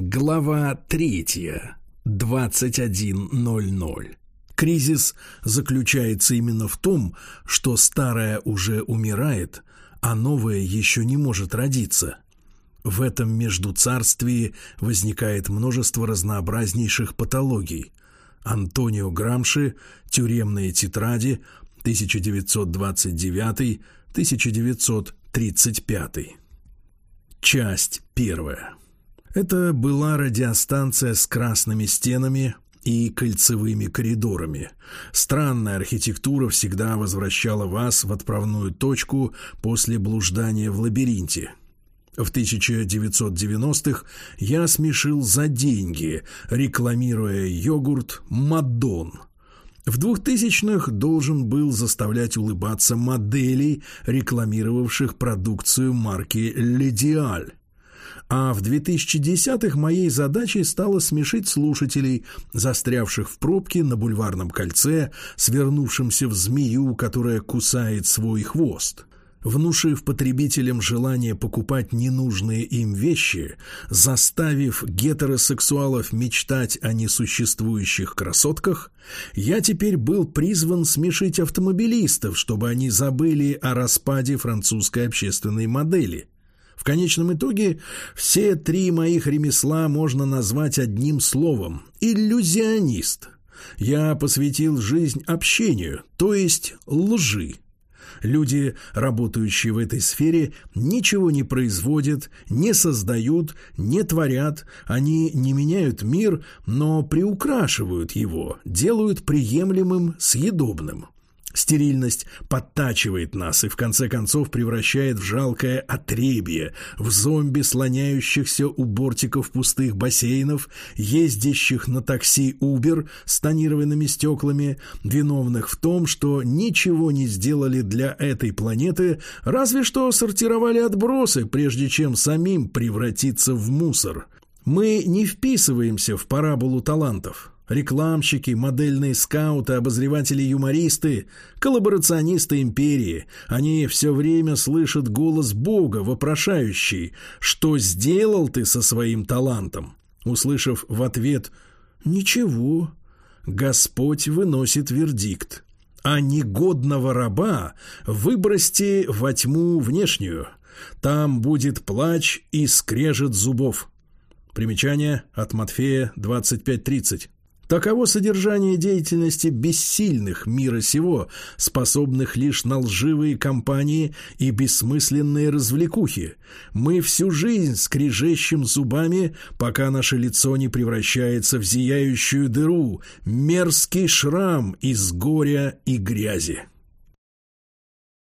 Глава третья. 21.00. Кризис заключается именно в том, что старое уже умирает, а новое еще не может родиться. В этом междуцарствии возникает множество разнообразнейших патологий. Антонио Грамши «Тюремные тетради», 1929-1935. Часть первая. Это была радиостанция с красными стенами и кольцевыми коридорами. Странная архитектура всегда возвращала вас в отправную точку после блуждания в лабиринте. В 1990-х я смешил за деньги, рекламируя йогурт «Мадон». В 2000-х должен был заставлять улыбаться моделей, рекламировавших продукцию марки «Ледиаль». А в 2010-х моей задачей стало смешить слушателей, застрявших в пробке на бульварном кольце, свернувшимся в змею, которая кусает свой хвост. Внушив потребителям желание покупать ненужные им вещи, заставив гетеросексуалов мечтать о несуществующих красотках, я теперь был призван смешить автомобилистов, чтобы они забыли о распаде французской общественной модели – в конечном итоге все три моих ремесла можно назвать одним словом – иллюзионист. Я посвятил жизнь общению, то есть лжи. Люди, работающие в этой сфере, ничего не производят, не создают, не творят, они не меняют мир, но приукрашивают его, делают приемлемым, съедобным. Стерильность подтачивает нас и в конце концов превращает в жалкое отребье, в зомби, слоняющихся у бортиков пустых бассейнов, ездящих на такси Uber с тонированными стеклами, виновных в том, что ничего не сделали для этой планеты, разве что сортировали отбросы, прежде чем самим превратиться в мусор. Мы не вписываемся в параболу талантов. Рекламщики, модельные скауты, обозреватели-юмористы, коллаборационисты империи. Они все время слышат голос Бога, вопрошающий «Что сделал ты со своим талантом?» Услышав в ответ «Ничего», Господь выносит вердикт. А негодного раба выбросьте во тьму внешнюю. Там будет плач и скрежет зубов. Примечание от Матфея 25.30. Таково содержание деятельности бессильных мира сего, способных лишь на лживые компании и бессмысленные развлекухи. Мы всю жизнь скрежещем зубами, пока наше лицо не превращается в зияющую дыру, мерзкий шрам из горя и грязи.